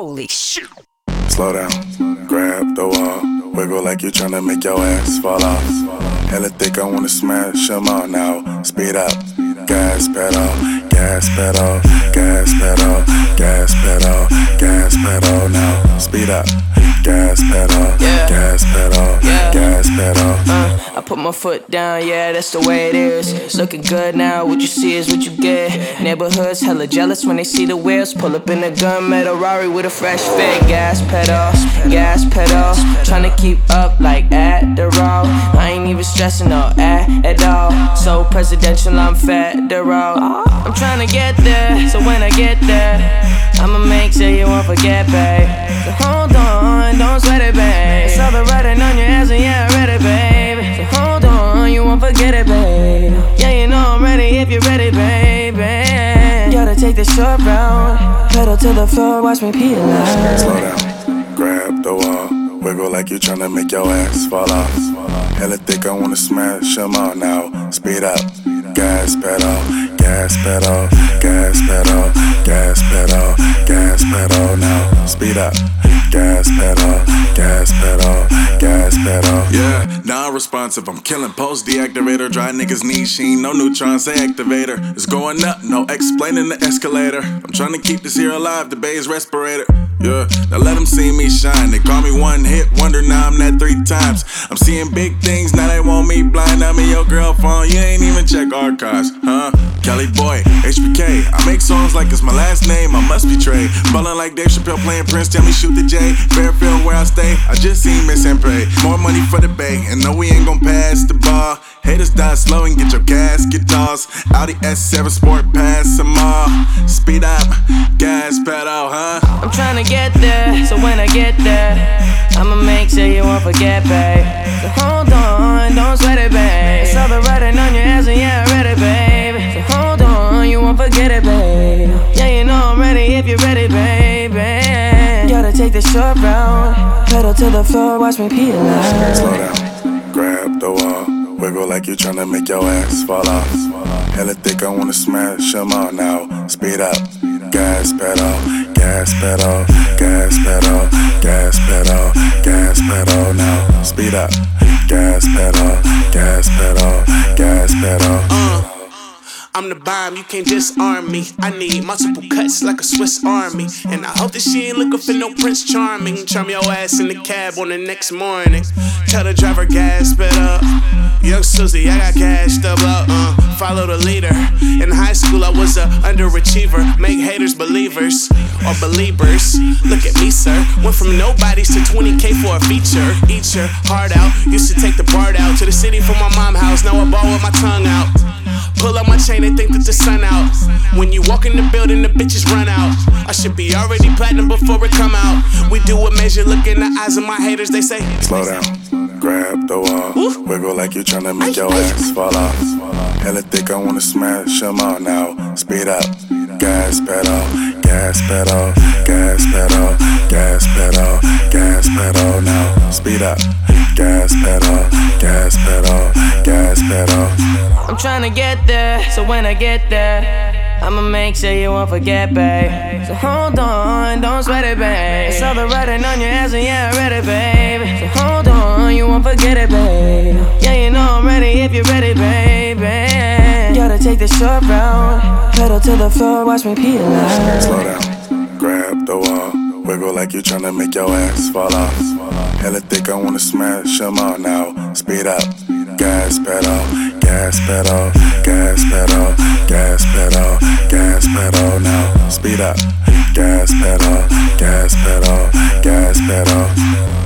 Holy shit. Slow down, grab the wall, wiggle like you're trying to make your ass fall off. Hella thick, I wanna smash them all now. Speed up, gas pedal, gas pedal, gas pedal, gas pedal, gas pedal now. Speed up, gas pedal, I put my foot down, yeah, that's the way it is. Looking good now, what you see is what you get. Neighborhoods hella jealous when they see the wheels. Pull up in a gunmetal Rari with a fresh fit. Gas pedal, gas pedal. Trying to keep up like at the road. I ain't even stressing no at, at all. So presidential, I'm federal. I'm trying to get there, so when I get there, I'ma make sure you won't forget, babe. So hold on, don't sweat it, babe. Saw the writing on your ass, and yeah, I read it, babe. So you won't forget it, babe. Yeah, you know I'm ready if you're ready, baby. Gotta take the short route. Pedal to the floor, watch me peel Slow down, grab the wall, wiggle like you're trying to make your ass fall off. Hella thick, I wanna smash them all now. Speed up, gas pedal, gas pedal, gas pedal, gas pedal, gas pedal now. Speed up, gas pedal, gas pedal, gas pedal. Yeah, non-responsive. I'm killing post deactivator. Dry niggas need sheen. No neutron, say activator. It's going up, no explaining the escalator. I'm trying to keep this here alive, the bay's respirator. Yeah, now let them see me shine. They call me one hit wonder, now I'm that three times. I'm seeing big things, now they want me blind. I'm in your girl phone, you ain't even check archives, huh? Kelly Boy, HBK. I make songs like it's my last name, I must be Trey. Ballin' like Dave Chappelle playing Prince, tell me shoot the J. Fairfield where I stay, I just seen Miss and pray. More money for the bay, and no, we ain't gon' pass the ball. Haters die slow and get your gasket tossed. Audi S7 Sport pass them all. Speed up, gas pedal, huh? I'm tryna get there, so when I get there, I'ma make sure you won't forget, babe. So hold on, don't sweat I'm ready baby. Gotta take the short route, pedal to the floor, watch me peel Slow down, grab the wall, wiggle like you're trying to make your ass fall off. Hella thick, I wanna smash them all now. Speed up, gas pedal, gas pedal, gas pedal, gas pedal, gas pedal now. Speed up, gas pedal, gas pedal. I'm the bomb, you can't disarm me. I need multiple cuts like a Swiss army. And I hope that she ain't looking for no Prince Charming. Charm your ass in the cab on the next morning. Tell the driver gas sped up. Young Susie, I got cash to blow. Uh, follow the leader. In high school, I was a underachiever. Make haters believers or believers. Look at me, sir. Went from nobodies to 20k for a feature. Eat your heart out. Used to take the BART out to the city from my mom house. Now I ball with my tongue out. Pull up my chain and think that the sun out. When you walk in the building, the bitches run out. I should be already platinum before it come out. We do what measure, look in the eyes of my haters, they say. Slow down, grab the wall, wiggle like you're trying to make your ass fall off. Hella thick, I wanna smash them all now. Speed up, gas pedal, gas pedal, gas pedal, gas pedal, gas pedal now. Speed up, gas pedal, gas pedal, gas pedal. I'm tryna get there, so when I get there, I'ma make sure you won't forget, babe. So hold on, don't sweat it, babe. Saw the writing on your ass, and yeah, I read it, babe. So hold on, you won't forget it, babe. Yeah, you know I'm ready if you're ready, baby. Gotta take the short route, pedal to the floor, watch me peel out. Slow down, grab the wall, wiggle like you're trying to make your ass fall off. Hella thick, I wanna smash them all now. Speed up, gas pedal, gas pedal, gas pedal, gas pedal, gas pedal now. Speed up, gas pedal, gas pedal, gas pedal.